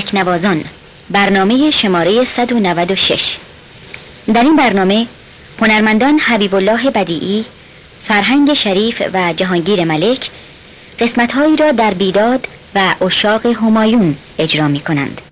تکنوازان برنامه شماره 196 در این برنامه هنرمندان حبیب الله بدیعی، فرهنگ شریف و جهانگیر ملک قسمتهایی را در بیداد و اشاق همایون اجرا می کنند.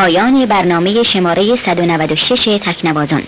پایان برنامه شماره 196 تکنوازان.